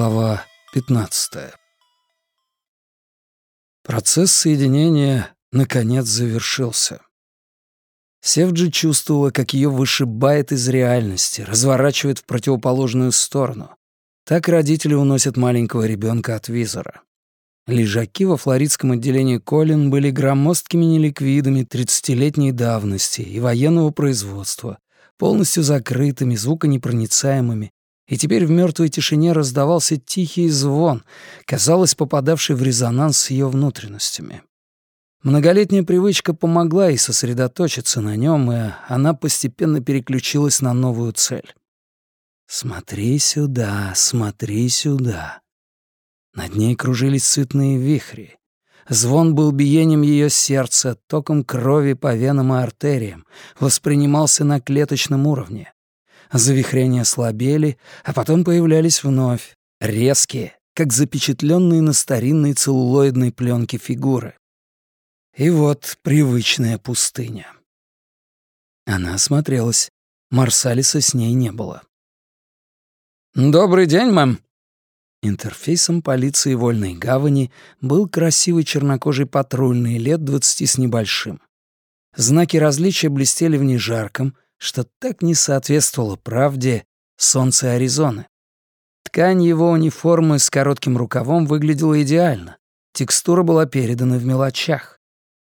Глава 15 Процесс соединения, наконец, завершился. Севджи чувствовала, как ее вышибает из реальности, разворачивает в противоположную сторону. Так родители уносят маленького ребенка от визора. Лежаки во флоридском отделении Колин были громоздкими неликвидами 30-летней давности и военного производства, полностью закрытыми, звуконепроницаемыми, и теперь в мертвой тишине раздавался тихий звон, казалось, попадавший в резонанс с ее внутренностями. Многолетняя привычка помогла ей сосредоточиться на нем, и она постепенно переключилась на новую цель. «Смотри сюда, смотри сюда». Над ней кружились сытные вихри. Звон был биением ее сердца, током крови по венам и артериям, воспринимался на клеточном уровне. Завихрения слабели, а потом появлялись вновь, резкие, как запечатленные на старинной целлулоидной пленке фигуры. И вот привычная пустыня. Она осмотрелась. Марсалиса с ней не было. «Добрый день, мэм!» Интерфейсом полиции Вольной Гавани был красивый чернокожий патрульный лет двадцати с небольшим. Знаки различия блестели в нежарком, что так не соответствовало правде солнца Аризоны. Ткань его униформы с коротким рукавом выглядела идеально. Текстура была передана в мелочах.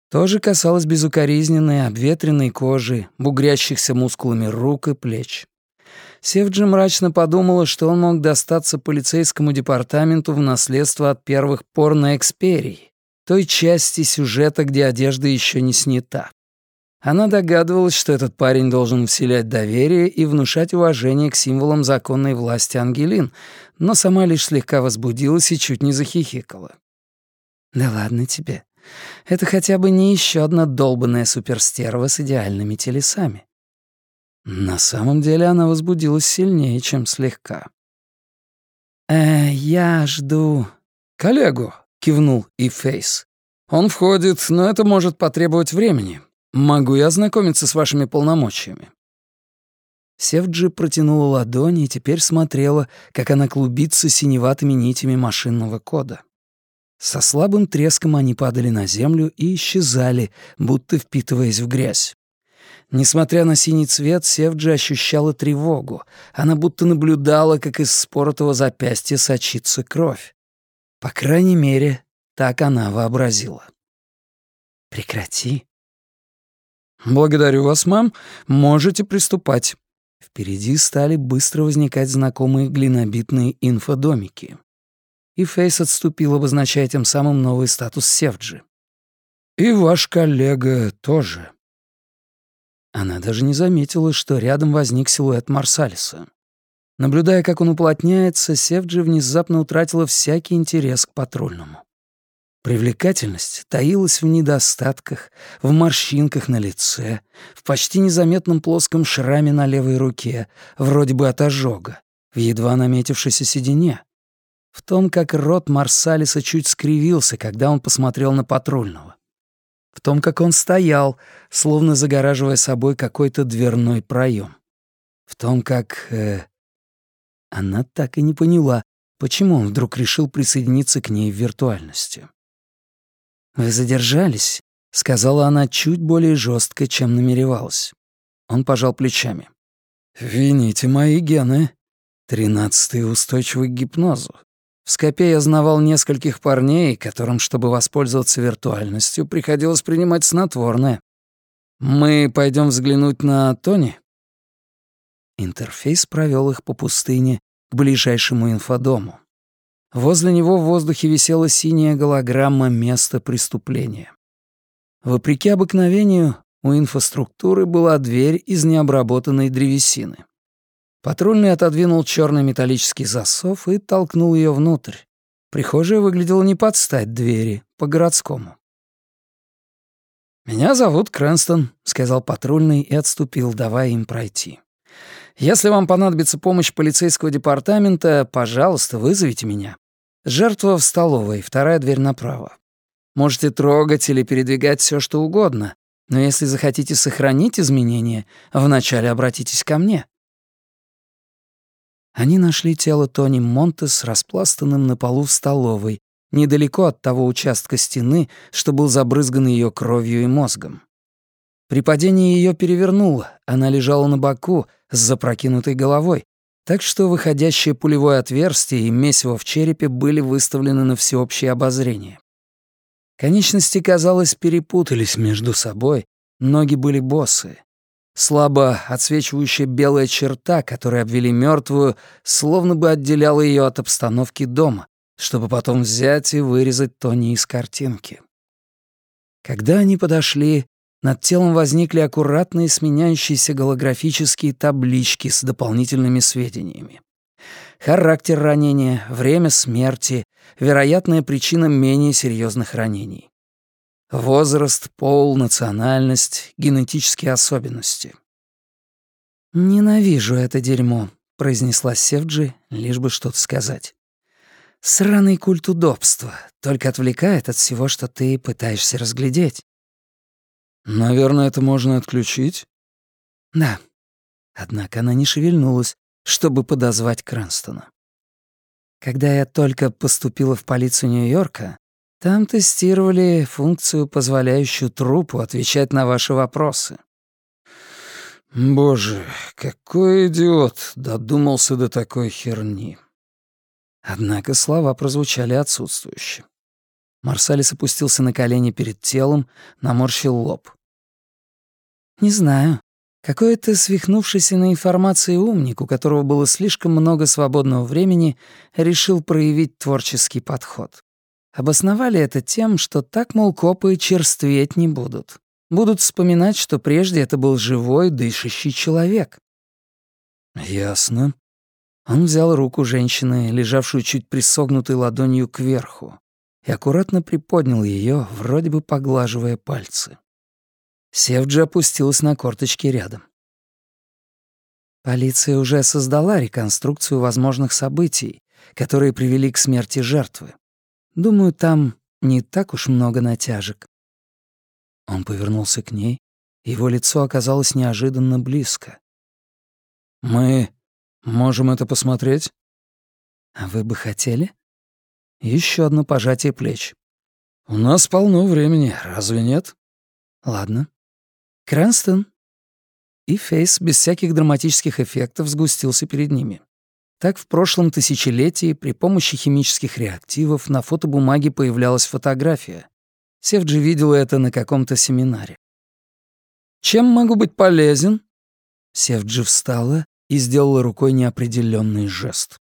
То же касалось безукоризненной, обветренной кожи, бугрящихся мускулами рук и плеч. Севджи мрачно подумала, что он мог достаться полицейскому департаменту в наследство от первых порноэксперий, той части сюжета, где одежда еще не снята. Она догадывалась, что этот парень должен вселять доверие и внушать уважение к символам законной власти Ангелин, но сама лишь слегка возбудилась и чуть не захихикала. «Да ладно тебе. Это хотя бы не еще одна долбанная суперстерва с идеальными телесами». На самом деле она возбудилась сильнее, чем слегка. «Э, я жду...» «Коллегу», — кивнул и Фейс. «Он входит, но это может потребовать времени. «Могу я ознакомиться с вашими полномочиями?» Севджи протянула ладони и теперь смотрела, как она клубится синеватыми нитями машинного кода. Со слабым треском они падали на землю и исчезали, будто впитываясь в грязь. Несмотря на синий цвет, Севджи ощущала тревогу. Она будто наблюдала, как из споротого запястья сочится кровь. По крайней мере, так она вообразила. «Прекрати», «Благодарю вас, мам. Можете приступать». Впереди стали быстро возникать знакомые глинобитные инфодомики. И Фейс отступил, обозначая тем самым новый статус Севджи. «И ваш коллега тоже». Она даже не заметила, что рядом возник силуэт Марсалиса. Наблюдая, как он уплотняется, Севджи внезапно утратила всякий интерес к патрульному. Привлекательность таилась в недостатках, в морщинках на лице, в почти незаметном плоском шраме на левой руке, вроде бы от ожога, в едва наметившейся седине, в том, как рот Марсалиса чуть скривился, когда он посмотрел на патрульного, в том, как он стоял, словно загораживая собой какой-то дверной проем, в том, как... Э... Она так и не поняла, почему он вдруг решил присоединиться к ней в виртуальности. «Вы задержались», — сказала она чуть более жестко, чем намеревалась. Он пожал плечами. «Вините мои гены. Тринадцатый устойчивый к гипнозу. В Скопе я знавал нескольких парней, которым, чтобы воспользоваться виртуальностью, приходилось принимать снотворное. Мы пойдем взглянуть на Тони?» Интерфейс провел их по пустыне к ближайшему инфодому. Возле него в воздухе висела синяя голограмма места преступления. Вопреки обыкновению, у инфраструктуры была дверь из необработанной древесины. Патрульный отодвинул черный металлический засов и толкнул ее внутрь. Прихожая выглядела не под стать двери, по-городскому. «Меня зовут Крэнстон», — сказал патрульный и отступил, давая им пройти. «Если вам понадобится помощь полицейского департамента, пожалуйста, вызовите меня. Жертва в столовой, вторая дверь направо. Можете трогать или передвигать все, что угодно, но если захотите сохранить изменения, вначале обратитесь ко мне. Они нашли тело Тони Монтес распластанным на полу в столовой, недалеко от того участка стены, что был забрызган ее кровью и мозгом. При падении ее перевернуло, она лежала на боку с запрокинутой головой, так что выходящее пулевое отверстие и месиво в черепе были выставлены на всеобщее обозрение. Конечности, казалось, перепутались между собой, ноги были босые. Слабо отсвечивающая белая черта, которой обвели мертвую, словно бы отделяла ее от обстановки дома, чтобы потом взять и вырезать Тони из картинки. Когда они подошли, над телом возникли аккуратные сменяющиеся голографические таблички с дополнительными сведениями. Характер ранения, время смерти, вероятная причина менее серьезных ранений. Возраст, пол, национальность, генетические особенности. «Ненавижу это дерьмо», — произнесла Севджи, лишь бы что-то сказать. «Сраный культ удобства, только отвлекает от всего, что ты пытаешься разглядеть». «Наверное, это можно отключить?» «Да». Однако она не шевельнулась, чтобы подозвать Кранстона. Когда я только поступила в полицию Нью-Йорка, там тестировали функцию, позволяющую трупу отвечать на ваши вопросы. Боже, какой идиот додумался до такой херни. Однако слова прозвучали отсутствующе. Марсалис опустился на колени перед телом, наморщил лоб. «Не знаю. Какой-то свихнувшийся на информации умник, у которого было слишком много свободного времени, решил проявить творческий подход. Обосновали это тем, что так, мол, копы черстветь не будут. Будут вспоминать, что прежде это был живой, дышащий человек. «Ясно». Он взял руку женщины, лежавшую чуть присогнутой ладонью кверху, и аккуратно приподнял ее, вроде бы поглаживая пальцы. Севджи опустилась на корточки рядом. Полиция уже создала реконструкцию возможных событий, которые привели к смерти жертвы. Думаю, там не так уж много натяжек». Он повернулся к ней, его лицо оказалось неожиданно близко. «Мы можем это посмотреть?» «А вы бы хотели?» Еще одно пожатие плеч. «У нас полно времени, разве нет?» «Ладно. Крэнстон». И Фейс без всяких драматических эффектов сгустился перед ними. Так в прошлом тысячелетии при помощи химических реактивов на фотобумаге появлялась фотография. Севджи видела это на каком-то семинаре. «Чем могу быть полезен?» Севджи встала и сделала рукой неопределенный жест.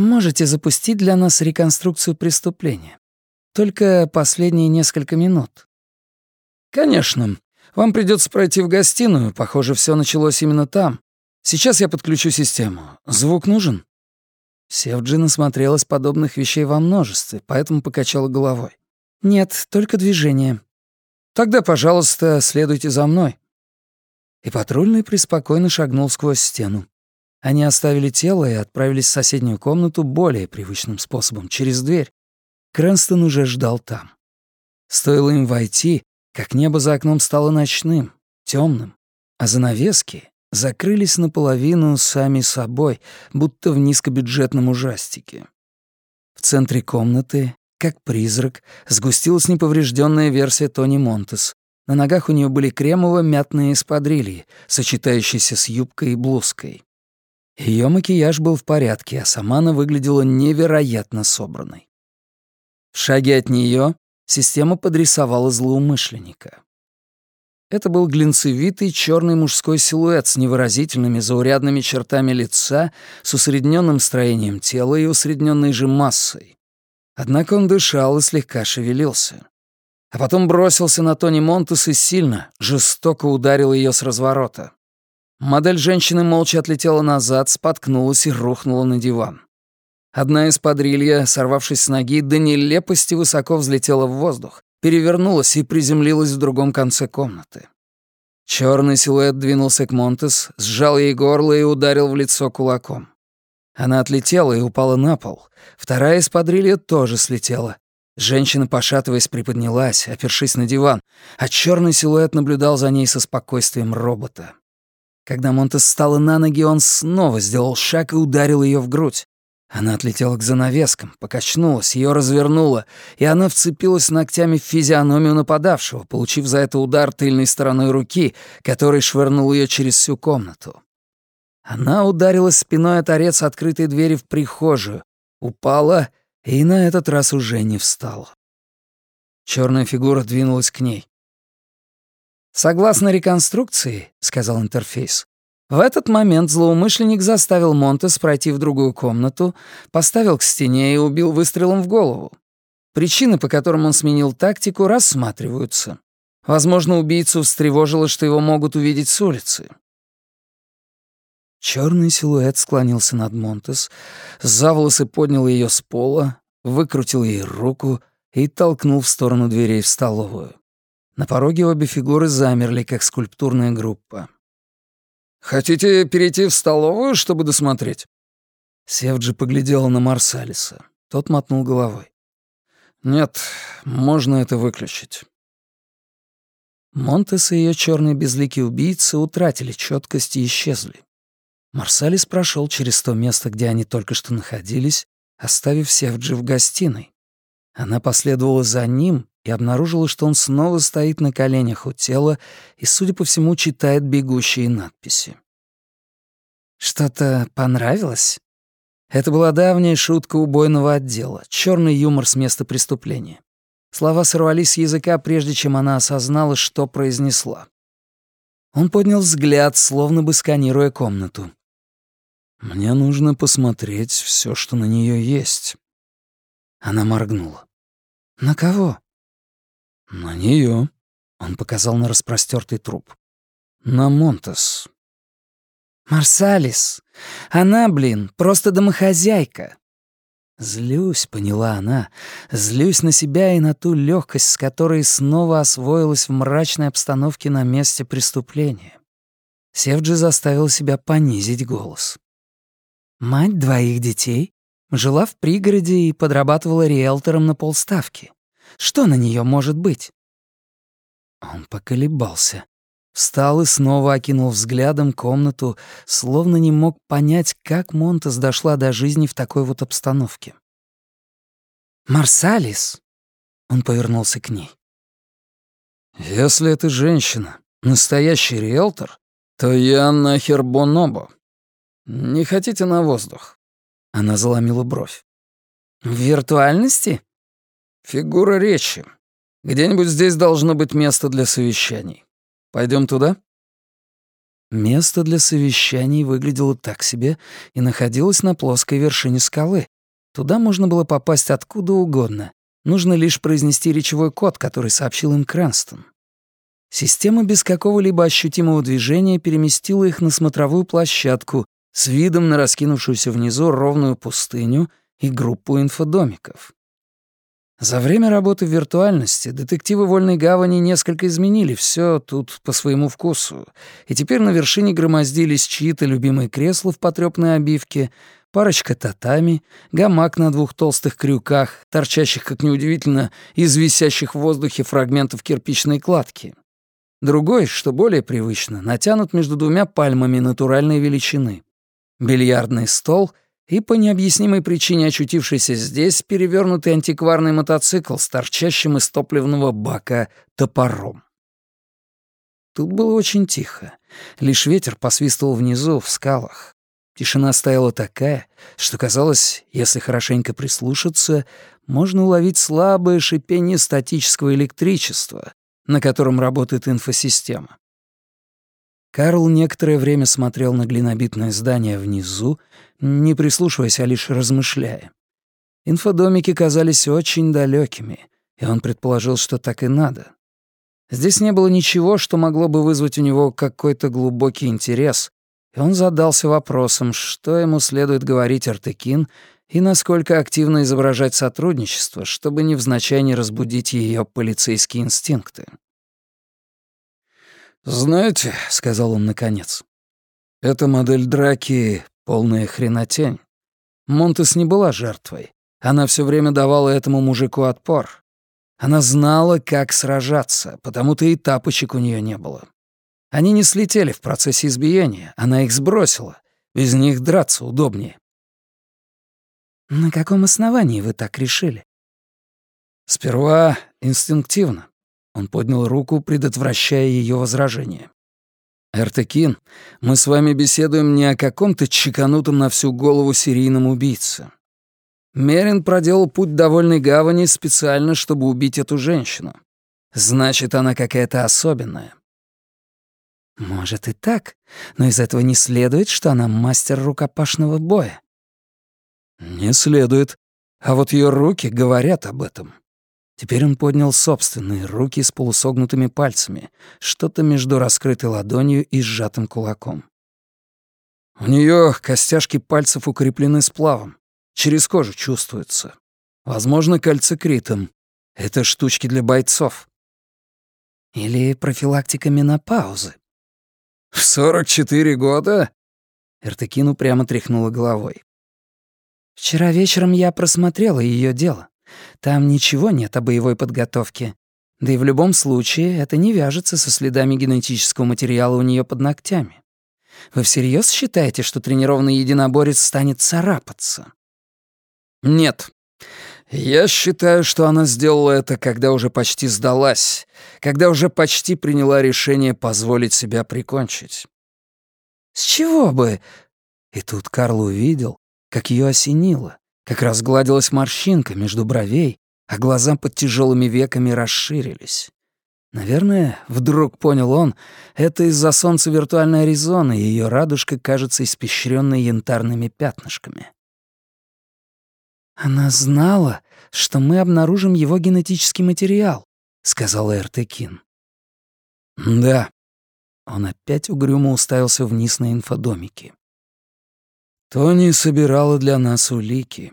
«Можете запустить для нас реконструкцию преступления. Только последние несколько минут». «Конечно. Вам придется пройти в гостиную. Похоже, все началось именно там. Сейчас я подключу систему. Звук нужен?» Севджин осмотрелась подобных вещей во множестве, поэтому покачала головой. «Нет, только движение». «Тогда, пожалуйста, следуйте за мной». И патрульный преспокойно шагнул сквозь стену. Они оставили тело и отправились в соседнюю комнату более привычным способом, через дверь. Крэнстон уже ждал там. Стоило им войти, как небо за окном стало ночным, темным, а занавески закрылись наполовину сами собой, будто в низкобюджетном ужастике. В центре комнаты, как призрак, сгустилась неповрежденная версия Тони Монтес. На ногах у нее были кремово-мятные эспадрильи, сочетающиеся с юбкой и блузкой. Ее макияж был в порядке, а сама она выглядела невероятно собранной. В шаге от нее система подрисовала злоумышленника. Это был глинцевитый черный мужской силуэт с невыразительными заурядными чертами лица, с усредненным строением тела и усредненной же массой. Однако он дышал и слегка шевелился. А потом бросился на Тони Монтес и сильно, жестоко ударил ее с разворота. Модель женщины молча отлетела назад, споткнулась и рухнула на диван. Одна из подрилья, сорвавшись с ноги, до нелепости высоко взлетела в воздух, перевернулась и приземлилась в другом конце комнаты. Черный силуэт двинулся к Монтес, сжал ей горло и ударил в лицо кулаком. Она отлетела и упала на пол. Вторая из подрилья тоже слетела. Женщина, пошатываясь, приподнялась, опершись на диван, а черный силуэт наблюдал за ней со спокойствием робота. Когда Монтес встала на ноги, он снова сделал шаг и ударил ее в грудь. Она отлетела к занавескам, покачнулась, ее развернуло, и она вцепилась ногтями в физиономию нападавшего, получив за это удар тыльной стороной руки, который швырнул ее через всю комнату. Она ударилась спиной о торец открытой двери в прихожую, упала и на этот раз уже не встала. Черная фигура двинулась к ней. «Согласно реконструкции», — сказал интерфейс, в этот момент злоумышленник заставил Монтес пройти в другую комнату, поставил к стене и убил выстрелом в голову. Причины, по которым он сменил тактику, рассматриваются. Возможно, убийцу встревожило, что его могут увидеть с улицы. Черный силуэт склонился над Монтес, за волосы поднял ее с пола, выкрутил ей руку и толкнул в сторону дверей в столовую. На пороге обе фигуры замерли, как скульптурная группа. «Хотите перейти в столовую, чтобы досмотреть?» Севджи поглядела на Марсалиса. Тот мотнул головой. «Нет, можно это выключить». Монтес и ее черные безликие убийцы утратили четкость и исчезли. Марсалис прошел через то место, где они только что находились, оставив Севджи в гостиной. Она последовала за ним и обнаружила, что он снова стоит на коленях у тела и, судя по всему, читает бегущие надписи. «Что-то понравилось?» Это была давняя шутка убойного отдела, черный юмор с места преступления. Слова сорвались с языка, прежде чем она осознала, что произнесла. Он поднял взгляд, словно бы сканируя комнату. «Мне нужно посмотреть все, что на нее есть». Она моргнула. «На кого?» «На нее. он показал на распростертый труп. «На Монтес». «Марсалис! Она, блин, просто домохозяйка!» Злюсь, поняла она, злюсь на себя и на ту легкость, с которой снова освоилась в мрачной обстановке на месте преступления. Севджи заставил себя понизить голос. Мать двоих детей жила в пригороде и подрабатывала риэлтором на полставки. Что на нее может быть? Он поколебался. Встал и снова окинул взглядом комнату, словно не мог понять, как Монтес дошла до жизни в такой вот обстановке. «Марсалис!» Он повернулся к ней. «Если эта женщина настоящий риэлтор, то я нахер бонобо. Не хотите на воздух?» Она заломила бровь. «В виртуальности?» «Фигура речи. Где-нибудь здесь должно быть место для совещаний. Пойдем туда?» Место для совещаний выглядело так себе и находилось на плоской вершине скалы. Туда можно было попасть откуда угодно. Нужно лишь произнести речевой код, который сообщил им Крэнстон. Система без какого-либо ощутимого движения переместила их на смотровую площадку с видом на раскинувшуюся внизу ровную пустыню и группу инфодомиков. За время работы в виртуальности детективы Вольной Гавани несколько изменили все тут по своему вкусу, и теперь на вершине громоздились чьи-то любимые кресла в потрёпной обивке, парочка татами, гамак на двух толстых крюках, торчащих, как неудивительно, из висящих в воздухе фрагментов кирпичной кладки. Другой, что более привычно, натянут между двумя пальмами натуральной величины. Бильярдный стол — и по необъяснимой причине очутившийся здесь перевернутый антикварный мотоцикл с торчащим из топливного бака топором. Тут было очень тихо. Лишь ветер посвистывал внизу, в скалах. Тишина стояла такая, что казалось, если хорошенько прислушаться, можно уловить слабое шипение статического электричества, на котором работает инфосистема. Карл некоторое время смотрел на глинобитное здание внизу, не прислушиваясь, а лишь размышляя. Инфодомики казались очень далекими, и он предположил, что так и надо. Здесь не было ничего, что могло бы вызвать у него какой-то глубокий интерес, и он задался вопросом, что ему следует говорить Артекин и насколько активно изображать сотрудничество, чтобы невзначай не разбудить ее полицейские инстинкты. «Знаете», — сказал он наконец, — «эта модель драки — полная хренотень. Монтес не была жертвой. Она все время давала этому мужику отпор. Она знала, как сражаться, потому-то и тапочек у нее не было. Они не слетели в процессе избиения, она их сбросила. Без них драться удобнее. На каком основании вы так решили? Сперва инстинктивно. Он поднял руку, предотвращая ее возражение. «Эртекин, мы с вами беседуем не о каком-то чеканутом на всю голову серийном убийце. Мерин проделал путь довольной гавани специально, чтобы убить эту женщину. Значит, она какая-то особенная. Может и так, но из этого не следует, что она мастер рукопашного боя. Не следует. А вот ее руки говорят об этом. Теперь он поднял собственные руки с полусогнутыми пальцами, что-то между раскрытой ладонью и сжатым кулаком. У нее костяшки пальцев укреплены сплавом. Через кожу чувствуется. Возможно, кальцикритом. Это штучки для бойцов. Или профилактика менопаузы. «В сорок четыре года?» Эртекину прямо тряхнула головой. «Вчера вечером я просмотрела ее дело. Там ничего нет о боевой подготовке. Да и в любом случае это не вяжется со следами генетического материала у нее под ногтями. Вы всерьез считаете, что тренированный единоборец станет царапаться?» «Нет. Я считаю, что она сделала это, когда уже почти сдалась, когда уже почти приняла решение позволить себя прикончить. С чего бы? И тут Карл увидел, как ее осенило, как разгладилась морщинка между бровей, а глаза под тяжелыми веками расширились. Наверное, вдруг понял он, это из-за солнца виртуальной Аризоны, и ее радужка кажется испещренной янтарными пятнышками. «Она знала, что мы обнаружим его генетический материал», — сказал Эртекин. «Да». Он опять угрюмо уставился вниз на инфодомики. «Тони собирала для нас улики.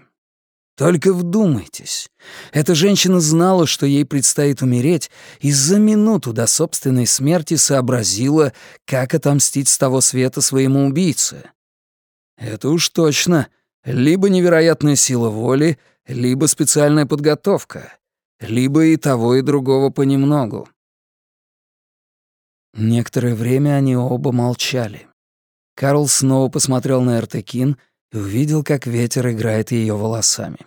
Только вдумайтесь. Эта женщина знала, что ей предстоит умереть, и за минуту до собственной смерти сообразила, как отомстить с того света своему убийце. Это уж точно либо невероятная сила воли, либо специальная подготовка, либо и того, и другого понемногу. Некоторое время они оба молчали. Карл снова посмотрел на Эртекин и увидел, как ветер играет ее волосами.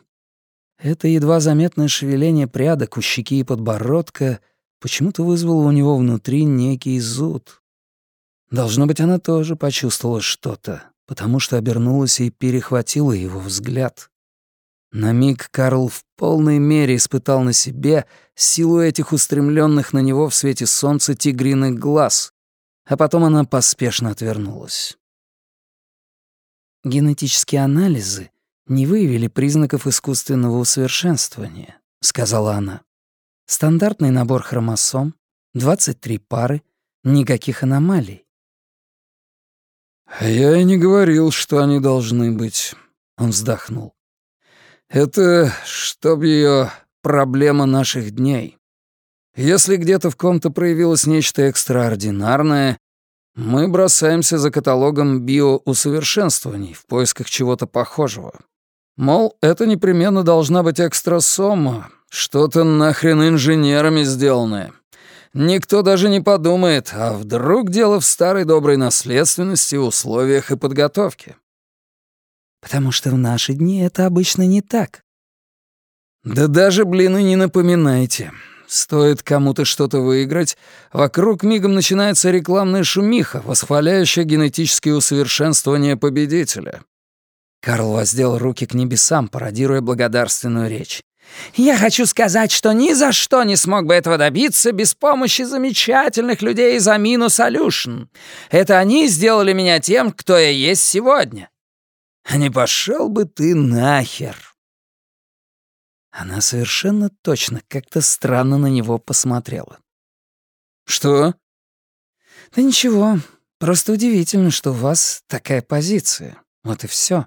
Это едва заметное шевеление прядок у щеки и подбородка почему-то вызвало у него внутри некий зуд. Должно быть, она тоже почувствовала что-то, потому что обернулась и перехватила его взгляд. На миг Карл в полной мере испытал на себе силу этих устремленных на него в свете солнца тигриных глаз, а потом она поспешно отвернулась. «Генетические анализы не выявили признаков искусственного усовершенствования», — сказала она. «Стандартный набор хромосом, 23 пары, никаких аномалий. «Я и не говорил, что они должны быть», — он вздохнул. «Это, чтоб ее проблема наших дней. Если где-то в ком-то проявилось нечто экстраординарное, мы бросаемся за каталогом биоусовершенствований в поисках чего-то похожего. Мол, это непременно должна быть экстрасома, что-то нахрен инженерами сделанное. Никто даже не подумает, а вдруг дело в старой доброй наследственности, условиях и подготовке. Потому что в наши дни это обычно не так. Да даже, блин, и не напоминайте. Стоит кому-то что-то выиграть, вокруг мигом начинается рекламная шумиха, восхваляющая генетические усовершенствования победителя. Карл воздел руки к небесам, пародируя благодарственную речь. Я хочу сказать, что ни за что не смог бы этого добиться без помощи замечательных людей из Amino Solution. Это они сделали меня тем, кто я есть сегодня. А не пошел бы ты нахер. Она совершенно точно как-то странно на него посмотрела. «Что?» «Да ничего, просто удивительно, что у вас такая позиция. Вот и все.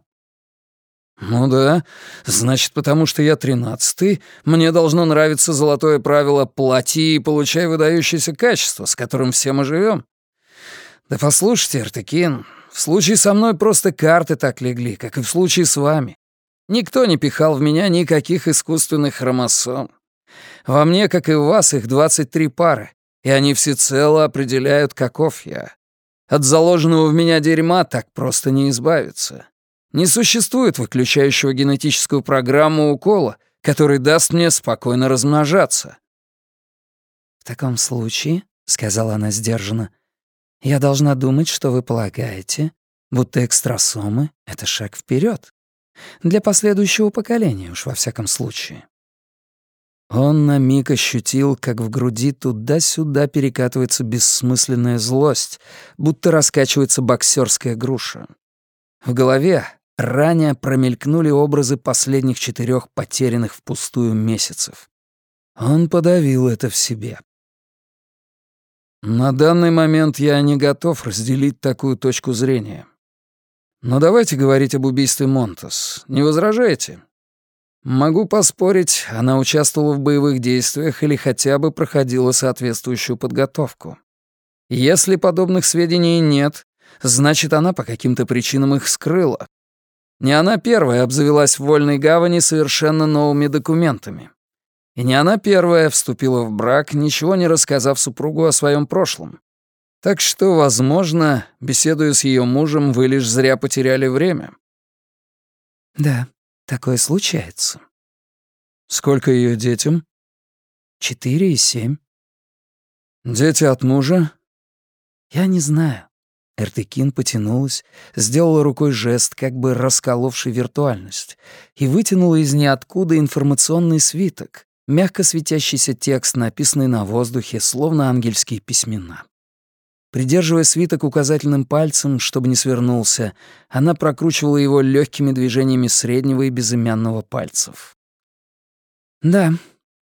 «Ну да, значит, потому что я тринадцатый, мне должно нравиться золотое правило «плати и получай выдающееся качество, с которым все мы живем. Да послушайте, Артекин, в случае со мной просто карты так легли, как и в случае с вами. Никто не пихал в меня никаких искусственных хромосом. Во мне, как и у вас, их 23 пары. и они всецело определяют, каков я. От заложенного в меня дерьма так просто не избавиться. Не существует выключающего генетическую программу укола, который даст мне спокойно размножаться. «В таком случае», — сказала она сдержанно, — «я должна думать, что вы полагаете, будто экстрасомы — это шаг вперед. Для последующего поколения уж во всяком случае». Он на миг ощутил, как в груди туда-сюда перекатывается бессмысленная злость, будто раскачивается боксерская груша. В голове ранее промелькнули образы последних четырех потерянных впустую месяцев. Он подавил это в себе. На данный момент я не готов разделить такую точку зрения. Но давайте говорить об убийстве Монтас. Не возражаете? Могу поспорить, она участвовала в боевых действиях или хотя бы проходила соответствующую подготовку. Если подобных сведений нет, значит, она по каким-то причинам их скрыла. Не она первая обзавелась в Вольной Гавани совершенно новыми документами. И не она первая вступила в брак, ничего не рассказав супругу о своем прошлом. Так что, возможно, беседуя с ее мужем, вы лишь зря потеряли время. Да, такое случается. Сколько ее детям? Четыре и семь. Дети от мужа? Я не знаю. Эртыкин потянулась, сделала рукой жест, как бы расколовший виртуальность, и вытянула из ниоткуда информационный свиток, мягко светящийся текст, написанный на воздухе, словно ангельские письмена. Придерживая свиток указательным пальцем, чтобы не свернулся, она прокручивала его легкими движениями среднего и безымянного пальцев. «Да,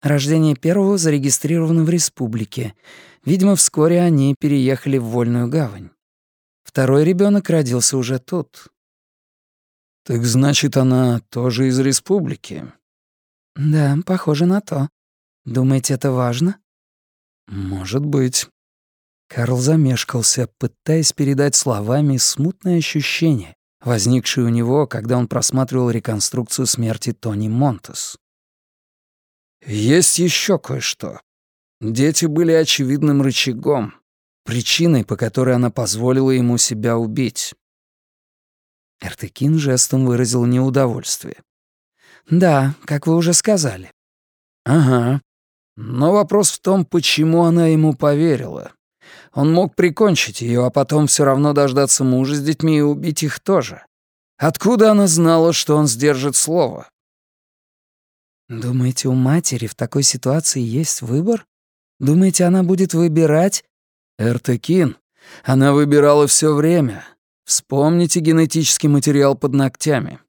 рождение первого зарегистрировано в республике. Видимо, вскоре они переехали в Вольную гавань. Второй ребенок родился уже тут. Так значит, она тоже из республики? Да, похоже на то. Думаете, это важно? Может быть. Карл замешкался, пытаясь передать словами смутное ощущение, возникшее у него, когда он просматривал реконструкцию смерти Тони Монтес. Есть еще кое-что. Дети были очевидным рычагом, причиной, по которой она позволила ему себя убить. Эртыкин жестом выразил неудовольствие. «Да, как вы уже сказали». «Ага. Но вопрос в том, почему она ему поверила. Он мог прикончить ее, а потом все равно дождаться мужа с детьми и убить их тоже. Откуда она знала, что он сдержит слово?» «Думаете, у матери в такой ситуации есть выбор? Думаете, она будет выбирать, Эртекин. Она выбирала все время. Вспомните генетический материал под ногтями.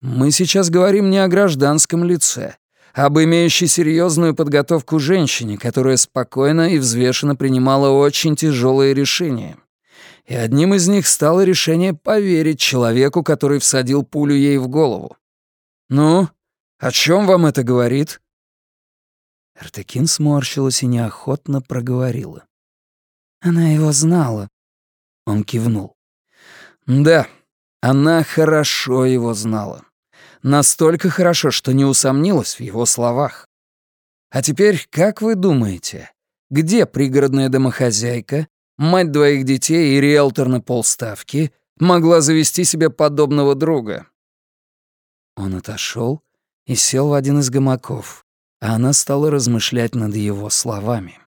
Мы сейчас говорим не о гражданском лице, об имеющей серьезную подготовку женщине, которая спокойно и взвешенно принимала очень тяжелые решения. И одним из них стало решение поверить человеку, который всадил пулю ей в голову. «Ну, о чем вам это говорит?» Эртекин сморщилась и неохотно проговорила. Она его знала. Он кивнул. Да, она хорошо его знала. Настолько хорошо, что не усомнилась в его словах. А теперь, как вы думаете, где пригородная домохозяйка, мать двоих детей и риэлтор на полставки могла завести себе подобного друга? Он отошел и сел в один из гамаков, а она стала размышлять над его словами.